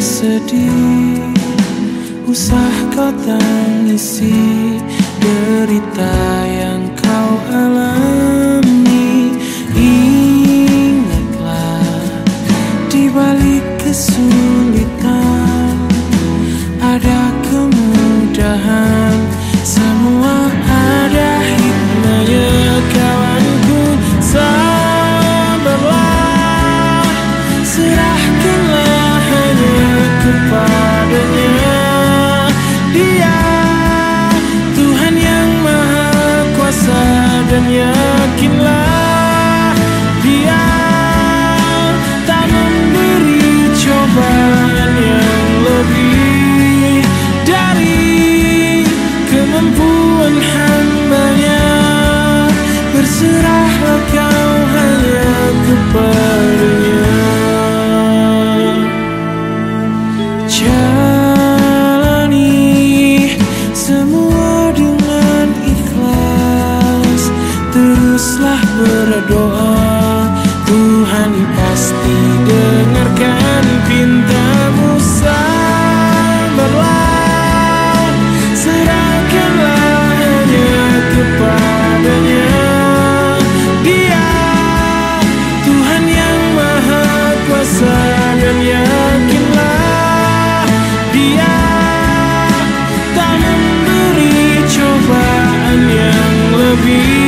sedih Usah kau tangisi Derita yang kau alami. Ingatlah Di balik kesulitan Ada kemudahan. Semua ada hikmahnya kawanku Sabarlah hanya kepadanya. Dia Tuhan yang maha kuasa dan yakinlah Jalani semua dengan ikhlas. Teruslah berdoa Tuhan pasti dengarkan me.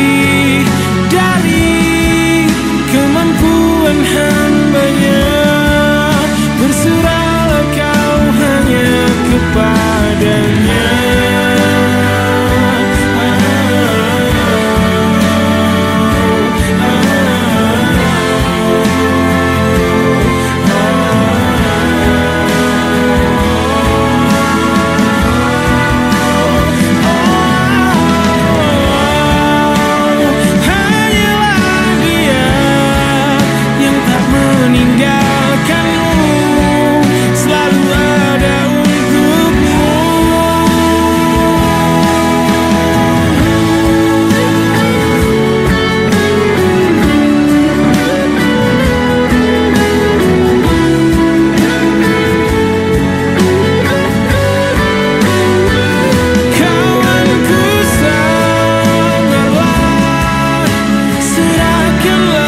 Kawanku sabarlah Serahkanlah